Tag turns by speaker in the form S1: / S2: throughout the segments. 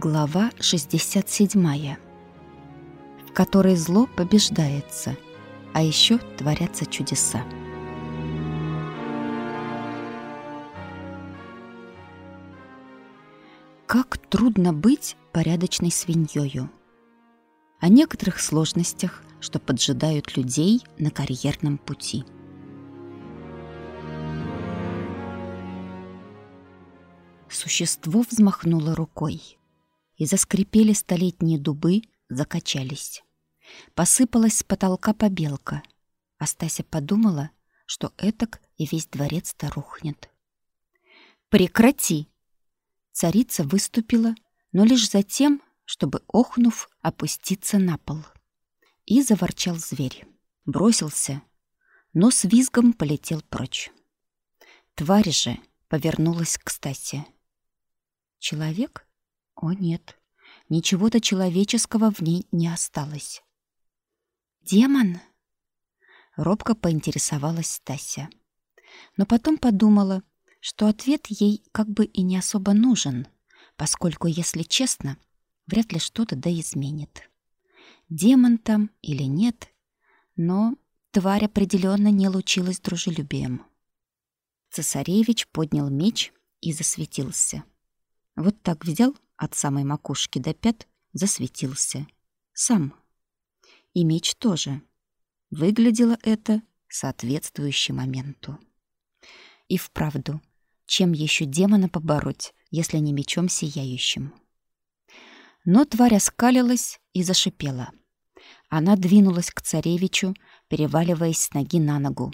S1: Глава 67, в которой зло побеждается, а еще творятся чудеса. Как трудно быть порядочной свиньёю. О некоторых сложностях, что поджидают людей на карьерном пути. Существо взмахнуло рукой и заскрипели столетние дубы, закачались. Посыпалась с потолка побелка. А Стася подумала, что этак и весь дворец-то рухнет. «Прекрати!» Царица выступила, но лишь за тем, чтобы, охнув, опуститься на пол. И заворчал зверь. Бросился, но с визгом полетел прочь. Тварь же повернулась к Стасе. «Человек?» О нет, ничего-то человеческого в ней не осталось. «Демон?» Робко поинтересовалась Стася. Но потом подумала, что ответ ей как бы и не особо нужен, поскольку, если честно, вряд ли что-то да изменит. Демон там или нет, но тварь определенно не лучилась дружелюбием. Цесаревич поднял меч и засветился. Вот так взял от самой макушки до пят засветился. Сам. И меч тоже. Выглядело это соответствующе моменту. И вправду, чем еще демона побороть, если не мечом сияющим? Но тварь оскалилась и зашипела. Она двинулась к царевичу, переваливаясь с ноги на ногу.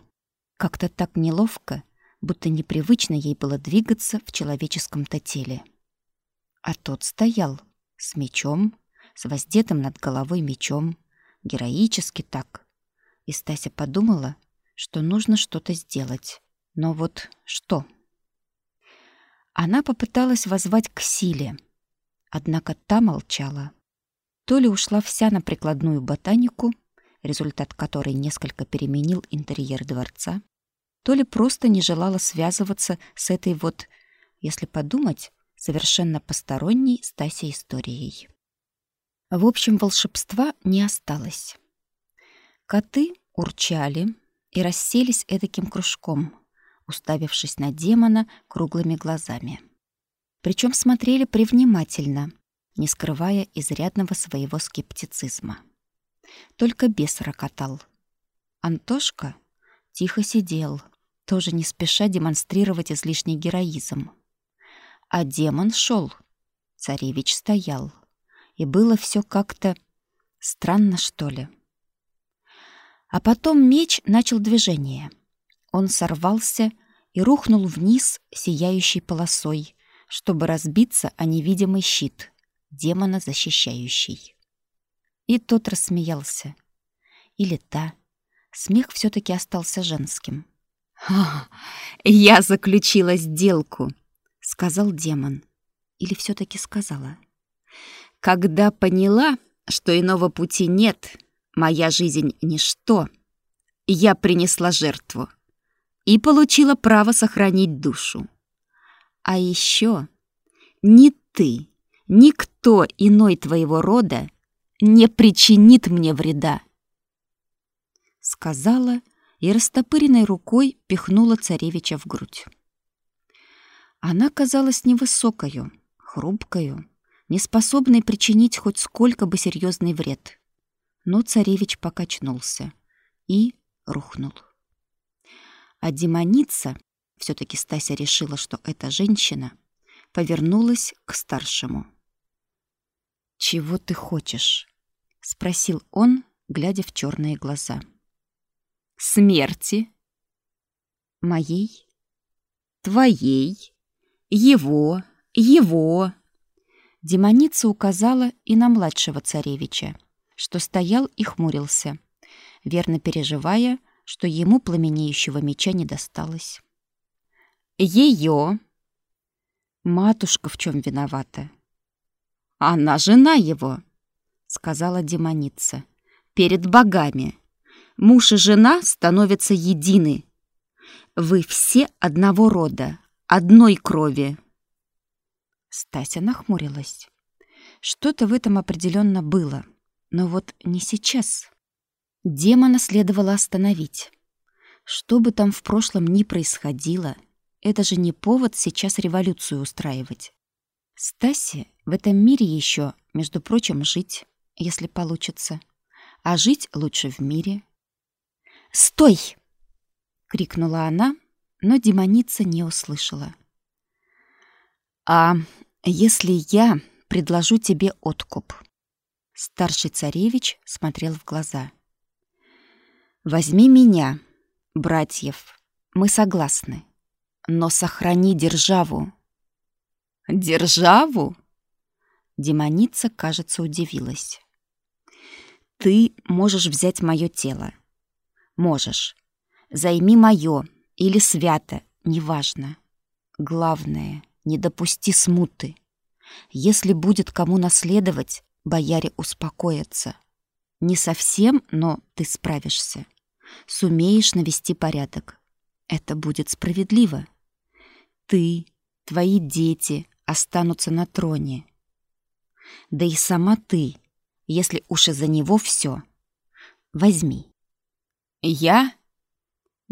S1: Как-то так неловко, будто непривычно ей было двигаться в человеческом-то теле. А тот стоял с мечом, с воздетым над головой мечом, героически так. И Стася подумала, что нужно что-то сделать. Но вот что? Она попыталась воззвать к силе, однако та молчала. То ли ушла вся на прикладную ботанику, результат которой несколько переменил интерьер дворца, то ли просто не желала связываться с этой вот, если подумать, совершенно посторонней Стасе историей. В общем, волшебства не осталось. Коты урчали и расселись эдаким кружком, уставившись на демона круглыми глазами. Причем смотрели привнимательно, не скрывая изрядного своего скептицизма. Только бес рокотал. Антошка тихо сидел, тоже не спеша демонстрировать излишний героизм. А демон шел. Царевич стоял. И было все как-то странно, что ли. А потом меч начал движение. Он сорвался и рухнул вниз сияющей полосой, чтобы разбиться о невидимый щит, демона защищающий. И тот рассмеялся. Или та. Смех все таки остался женским. «Я заключила сделку!» Сказал демон. Или все таки сказала. Когда поняла, что иного пути нет, моя жизнь ничто, я принесла жертву и получила право сохранить душу. А еще ни ты, никто иной твоего рода не причинит мне вреда. Сказала и растопыренной рукой пихнула царевича в грудь. Она казалась невысокою, хрупкою, неспособной причинить хоть сколько бы серьезный вред. Но царевич покачнулся и рухнул. А демоница, все таки Стася решила, что это женщина, повернулась к старшему. «Чего ты хочешь?» — спросил он, глядя в черные глаза. «Смерти?» «Моей?» «Твоей?» Его, его. Демоница указала и на младшего царевича, что стоял и хмурился, верно переживая, что ему пламенеющего меча не досталось. Ее. Матушка в чем виновата? Она жена его, сказала демоница. Перед богами. Муж и жена становятся едины. Вы все одного рода, одной крови. Стася нахмурилась. Что-то в этом определенно было, но вот не сейчас. Демона следовало остановить. Что бы там в прошлом ни происходило, это же не повод сейчас революцию устраивать. Стасе в этом мире еще, между прочим, жить, если получится. А жить лучше в мире. «Стой!» — крикнула она, но демоница не услышала. «А если я предложу тебе откуп?» Старший царевич смотрел в глаза. «Возьми меня, братьев, мы согласны, но сохрани державу». «Державу?» Демоница, кажется, удивилась. «Ты можешь взять мое тело. Можешь. Займи мое или свято, неважно. Главное, не допусти смуты. Если будет кому наследовать, бояре успокоятся. Не совсем, но ты справишься. Сумеешь навести порядок. Это будет справедливо. Ты, твои дети останутся на троне. Да и сама ты, если уж из-за него все. Возьми. Я?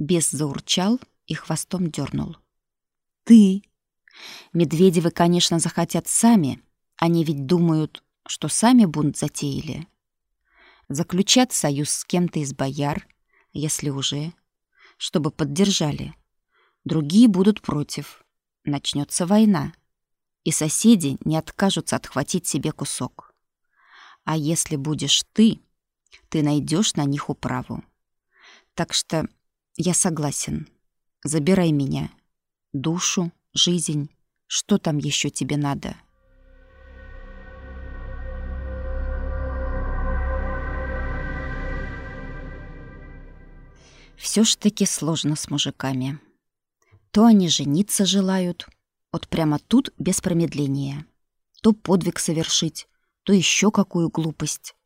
S1: Бес заурчал и хвостом дернул. Ты. Медведевы, конечно, захотят сами. Они ведь думают, что сами бунт затеяли. Заключат союз с кем-то из бояр, если уже, чтобы поддержали. Другие будут против. Начнется война и соседи не откажутся отхватить себе кусок. А если будешь ты, ты найдешь на них управу. Так что я согласен. Забирай меня. Душу, жизнь, что там еще тебе надо?» Все ж таки сложно с мужиками. То они жениться желают, вот прямо тут без промедления. То подвиг совершить, то еще какую глупость.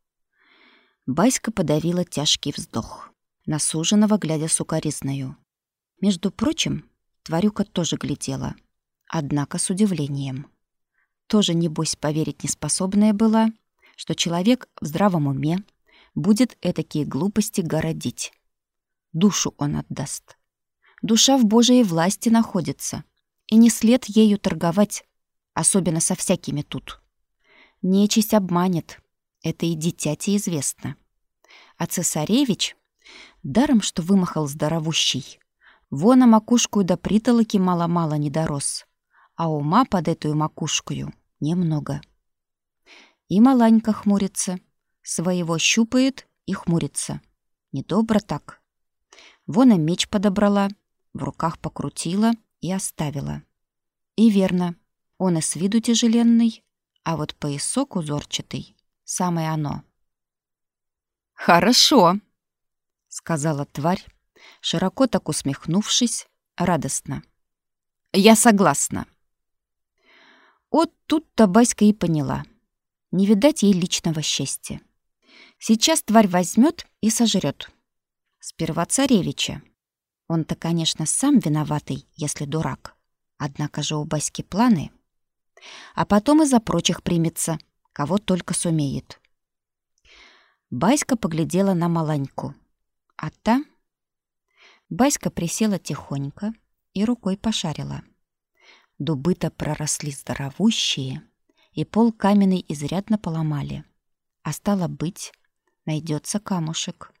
S1: Баська подавила тяжкий вздох, насуженного глядя сукоризною. Между прочим, тварюка тоже глядела, однако с удивлением. Тоже, небось, поверить неспособная была, что человек в здравом уме будет этакие глупости городить. Душу он отдаст. Душа в Божьей власти находится — и не след ею торговать, особенно со всякими тут. Нечисть обманет, это и дитяти известно. А цесаревич, даром что вымахал здоровущий, вон на макушку до притолоки мало-мало не дорос, а ума под эту макушкою немного. И маланька хмурится, своего щупает и хмурится. Недобро так. Вон и меч подобрала, в руках покрутила — и оставила. И верно, он и с виду тяжеленный, а вот поясок узорчатый — самое оно. «Хорошо», — сказала тварь, широко так усмехнувшись, радостно. «Я согласна». Вот тут-то Баська и поняла. Не видать ей личного счастья. Сейчас тварь возьмет и сожрет. Сперва царевича, он-то, конечно, сам виноватый, если дурак. Однако же у Баськи планы. А потом и за прочих примется, кого только сумеет. Баська поглядела на Маланьку. А та... Баська присела тихонько и рукой пошарила. Дубы-то проросли здоровущие, и пол каменный изрядно поломали. А стало быть, найдется камушек.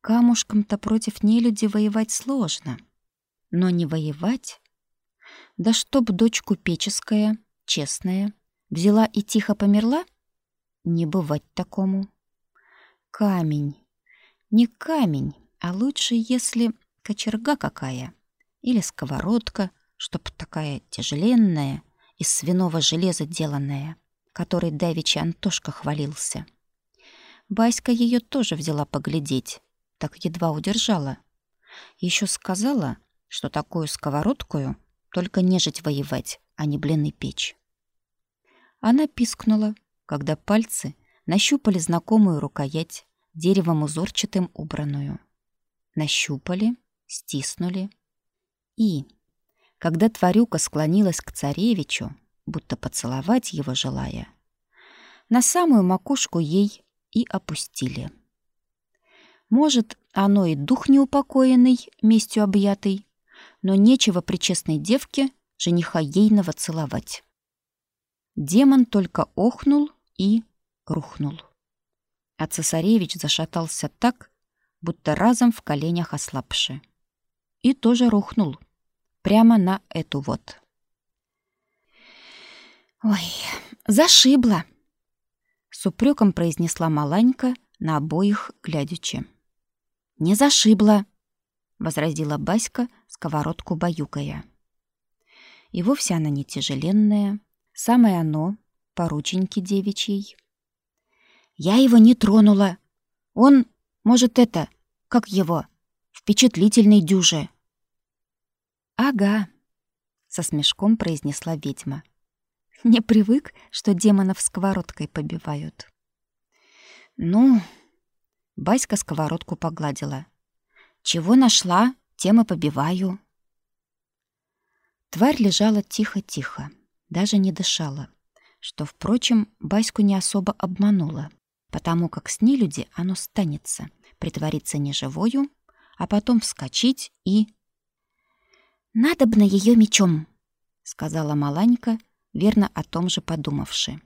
S1: Камушком-то против нелюди воевать сложно. Но не воевать? Да чтоб дочь купеческая, честная, взяла и тихо померла? Не бывать такому. Камень. Не камень, а лучше, если кочерга какая. Или сковородка, чтоб такая тяжеленная, из свиного железа деланная, которой давеча Антошка хвалился. Баська ее тоже взяла поглядеть, так едва удержала. Еще сказала, что такую сковородкую только нежить воевать, а не блины печь. Она пискнула, когда пальцы нащупали знакомую рукоять, деревом узорчатым убранную. Нащупали, стиснули. И, когда тварюка склонилась к царевичу, будто поцеловать его желая, на самую макушку ей и опустили. Может, оно и дух неупокоенный, местью объятый, но нечего при честной девке жениха ейного целовать. Демон только охнул и рухнул. А цесаревич зашатался так, будто разом в коленях ослабши. И тоже рухнул. Прямо на эту вот. «Ой, зашибла!» С упреком произнесла Маланька на обоих глядячи. «Не зашибла!» — возразила Баська, сковородку баюкая. И вовсе она не тяжеленная, самое оно, порученьки девичьей. «Я его не тронула. Он, может, это, как его, впечатлительный дюже». «Ага», — со смешком произнесла ведьма. «Не привык, что демонов сковородкой побивают». «Ну...» — Баська сковородку погладила. «Чего нашла, тем и побиваю». Тварь лежала тихо-тихо, даже не дышала, что, впрочем, Баську не особо обманула, потому как с нелюди оно станется, притвориться неживою, а потом вскочить и «Надобно ее мечом», — сказала Маланька, верно о том же подумавши.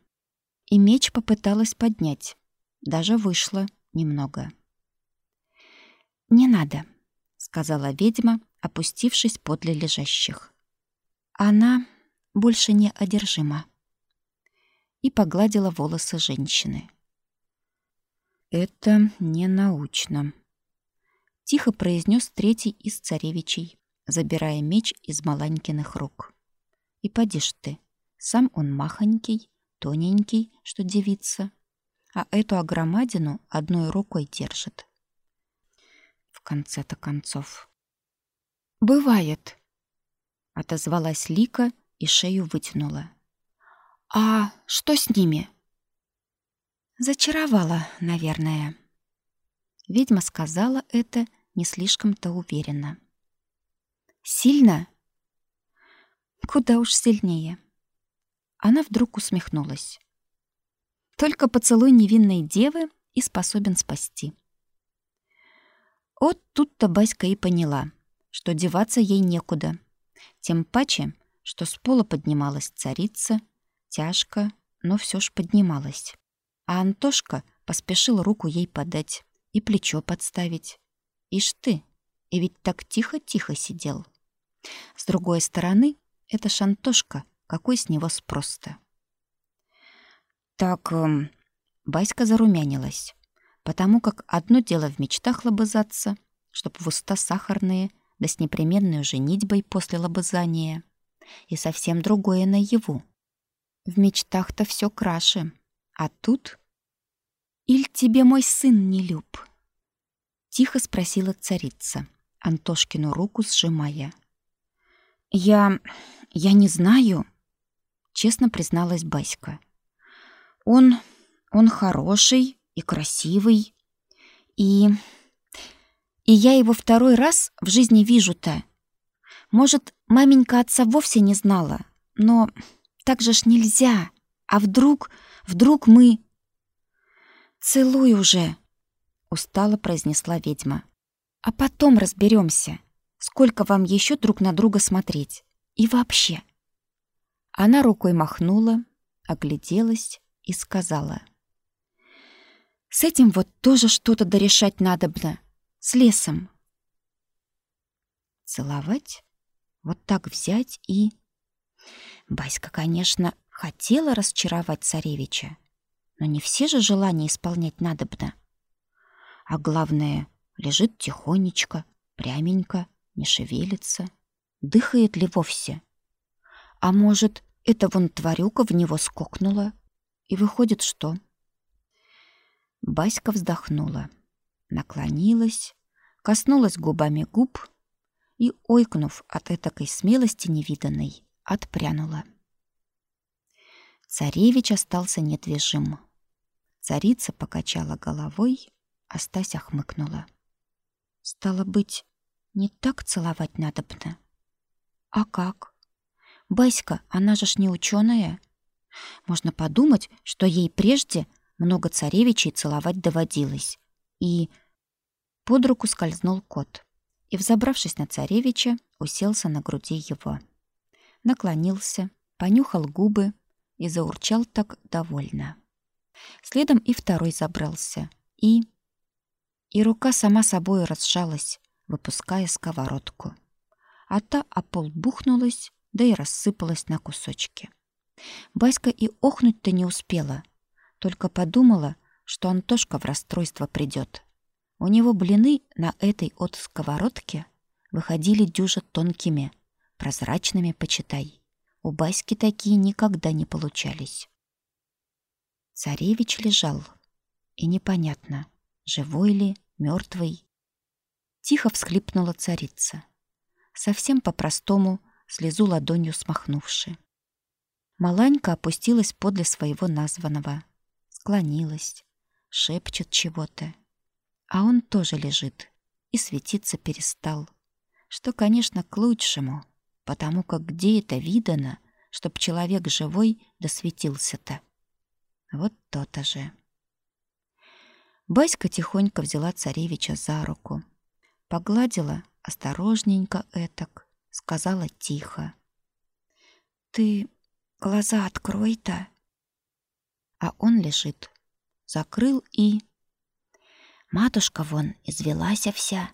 S1: И меч попыталась поднять. Даже вышло немного. «Не надо», — сказала ведьма, опустившись подле лежащих. «Она больше не одержима». И погладила волосы женщины. «Это не научно», — тихо произнес третий из царевичей, забирая меч из Маланькиных рук. И поди ж ты, сам он махонький, тоненький, что девица, а эту огромадину одной рукой держит. В конце-то концов. «Бывает», — отозвалась Лика и шею вытянула. «А что с ними?» «Зачаровала, наверное». Ведьма сказала это не слишком-то уверенно. Сильно? Куда уж сильнее. Она вдруг усмехнулась. Только поцелуй невинной девы и способен спасти. Вот тут-то Баська и поняла, что деваться ей некуда. Тем паче, что с пола поднималась царица, тяжко, но все ж поднималась. А Антошка поспешил руку ей подать и плечо подставить. Ишь ты, и ведь так тихо-тихо сидел. С другой стороны, это шантошка, какой с него спрос-то? Так, эм, Баська зарумянилась, потому как одно дело в мечтах лобызаться, чтоб в уста сахарные, да с непременной женитьбой после лобызания, и совсем другое наяву. В мечтах-то все краше, а тут... «Иль тебе мой сын не люб?» Тихо спросила царица, Антошкину руку сжимая. «Я... я не знаю», — честно призналась Баська. «Он... он хороший и красивый, и... и я его второй раз в жизни вижу-то. Может, маменька отца вовсе не знала, но так же ж нельзя. А вдруг... вдруг мы...» «Целуй уже», — устало произнесла ведьма. «А потом разберемся. Сколько вам еще друг на друга смотреть? И вообще?» Она рукой махнула, огляделась и сказала. «С этим вот тоже что-то дорешать надобно. С лесом». Целовать? Вот так взять и... Баська, конечно, хотела расчаровать царевича, но не все же желания исполнять надобно. А главное, лежит тихонечко, пряменько, не шевелится, дыхает ли вовсе. А может, это вон тварюка в него скокнула? И выходит, что? Баська вздохнула, наклонилась, коснулась губами губ и, ойкнув от этакой смелости невиданной, отпрянула. Царевич остался недвижим. Царица покачала головой, а Стася хмыкнула. Стало быть, не так целовать надобно. А как? Баська, она же ж не ученая. Можно подумать, что ей прежде много царевичей целовать доводилось. И под руку скользнул кот. И, взобравшись на царевича, уселся на груди его. Наклонился, понюхал губы и заурчал так довольно. Следом и второй забрался. И... И рука сама собой разжалась, выпуская сковородку. А та о пол бухнулась, да и рассыпалась на кусочки. Баська и охнуть-то не успела, только подумала, что Антошка в расстройство придет. У него блины на этой от сковородке выходили дюже тонкими, прозрачными, почитай. У Баськи такие никогда не получались. Царевич лежал, и непонятно, живой ли, мертвый. Тихо всхлипнула царица, совсем по-простому слезу ладонью смахнувши. Маланька опустилась подле своего названного, склонилась, шепчет чего-то. А он тоже лежит и светиться перестал, что, конечно, к лучшему, потому как где это видано, чтоб человек живой досветился-то? Вот то-то же. Баська тихонько взяла царевича за руку, погладила осторожненько этак, сказала тихо. «Ты глаза открой-то!» А он лежит, закрыл и... Матушка вон извелась вся.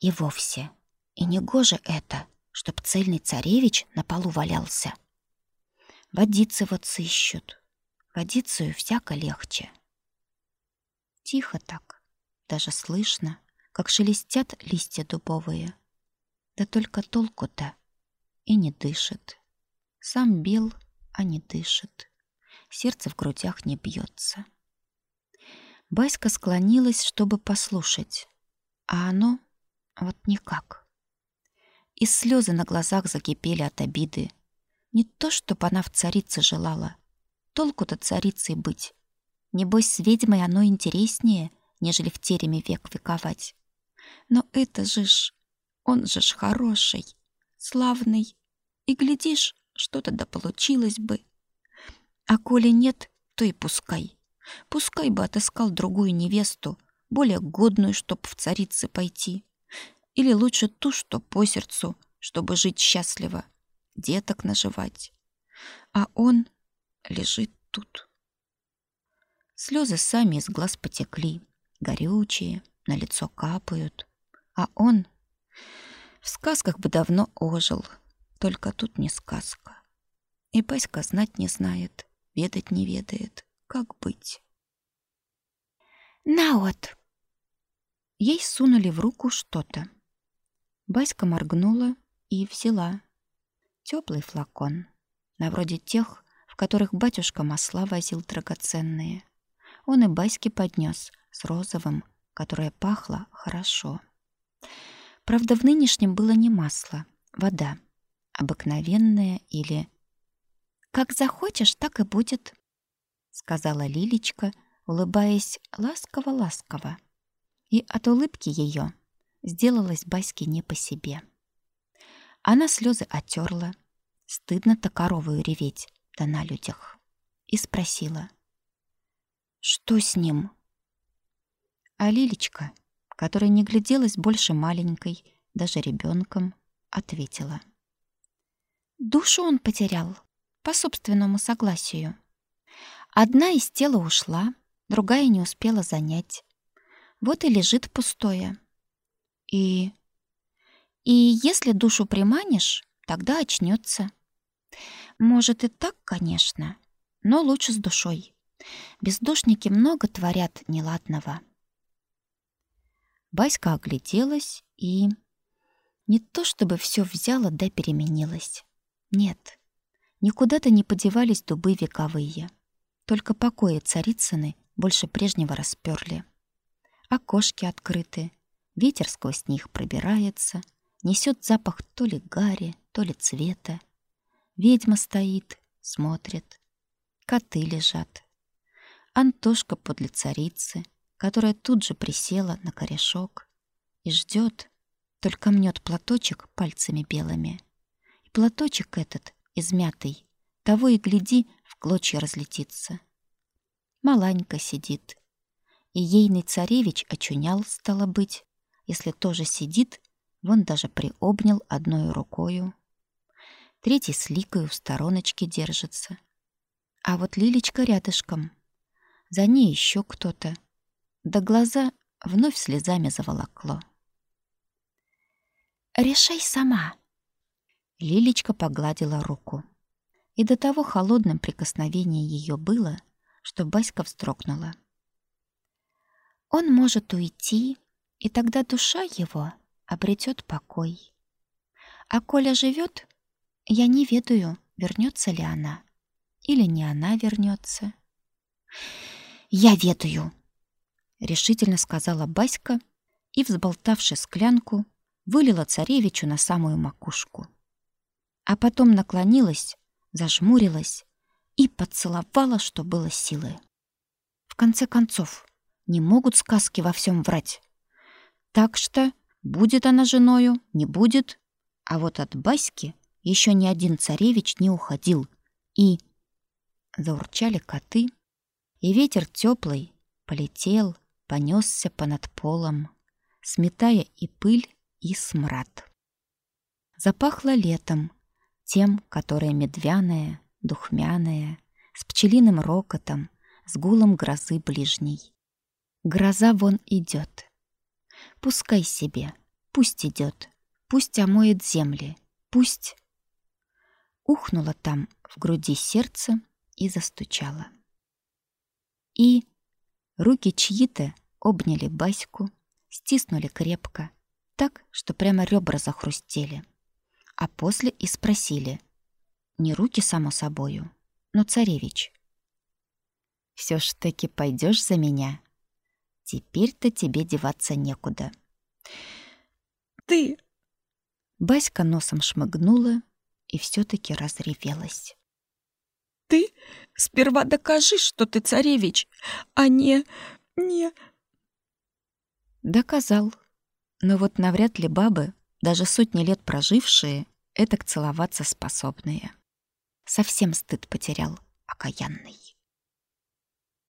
S1: И вовсе, и не гоже это, чтоб цельный царевич на полу валялся. Водицы вот сыщут, водицею всяко легче. Тихо так, даже слышно, как шелестят листья дубовые. Да только толку-то и не дышит. Сам бел, а не дышит. Сердце в грудях не бьется. Баська склонилась, чтобы послушать, а оно вот никак. И слезы на глазах закипели от обиды. Не то, чтоб она в царице желала. Толку-то царицей быть. Небось, с ведьмой оно интереснее, нежели в тереме век вековать. Но это же ж... Он же ж хороший, славный. И, глядишь, что-то да получилось бы. А коли нет, то и пускай. Пускай бы отыскал другую невесту, более годную, чтоб в царицы пойти. Или лучше ту, что по сердцу, чтобы жить счастливо, деток наживать. А он лежит тут. Слезы сами из глаз потекли, горючие, на лицо капают. А он в сказках бы давно ожил, только тут не сказка. И Паська знать не знает, ведать не ведает. Как быть? «На вот!» Ей сунули в руку что-то. Баська моргнула и взяла. Теплый флакон, на вроде тех, в которых батюшка масла возил драгоценные. Он и Баське поднес с розовым, которое пахло хорошо. Правда, в нынешнем было не масло, вода, обыкновенная или... «Как захочешь, так и будет», сказала Лилечка, улыбаясь ласково-ласково. И от улыбки ее сделалась Баське не по себе. Она слезы оттерла. Стыдно-то коровою реветь, да на людях. И спросила. «Что с ним?» А Лилечка, которая не гляделась больше маленькой, даже ребенком, ответила. «Душу он потерял по собственному согласию». Одна из тела ушла, другая не успела занять. Вот и лежит пустое. И... И если душу приманишь, тогда очнется. Может и так, конечно, но лучше с душой. Бездушники много творят неладного. Баська огляделась и... Не то чтобы все взяло да переменилось. Нет, никуда-то не подевались дубы вековые. Только покои царицыны больше прежнего расперли. Окошки открыты, ветер сквозь них пробирается, несет запах то ли гари, то ли цвета. Ведьма стоит, смотрит. Коты лежат. Антошка подле царицы, которая тут же присела на корешок и ждет, только мнет платочек пальцами белыми. И платочек этот, измятый, того и гляди, клочья разлетится. Маланька сидит. И ейный царевич очунял, стало быть, если тоже сидит, вон даже приобнял одной рукою. Третий с ликою в стороночке держится. А вот Лилечка рядышком. За ней еще кто-то. Да глаза вновь слезами заволокло. «Решай сама!» Лилечка погладила руку. И до того холодным прикосновение ее было, что Баська вздрогнула. Он может уйти, и тогда душа его обретет покой. А Коля живет, я не ведаю, вернется ли она, или не она вернется. «Я ведаю!» — решительно сказала Баська и, взболтавши склянку, вылила царевичу на самую макушку. А потом наклонилась, зажмурилась и поцеловала, что было силы. В конце концов, не могут сказки во всем врать. Так что будет она женою, не будет. А вот от Баськи еще ни один царевич не уходил. И заурчали коты, и ветер теплый полетел, понесся понад полом, сметая и пыль, и смрад. Запахло летом, тем, которое медвяное, духмяное, с пчелиным рокотом, с гулом грозы ближней. Гроза вон идет. Пускай себе, пусть идет, пусть омоет земли, пусть... Ухнуло там в груди сердце и застучало. И руки чьи-то обняли Баську, стиснули крепко, так, что прямо ребра захрустели. А после и спросили. Не руки, само собою, но царевич. «Все ж таки пойдешь за меня?» Теперь-то тебе деваться некуда.
S2: Ты...
S1: Баська носом шмыгнула и все таки разревелась.
S2: Ты сперва докажи, что ты царевич, а не... не...
S1: Доказал. Но вот навряд ли бабы, даже сотни лет прожившие, это к целоваться способные. Совсем стыд потерял, окаянный.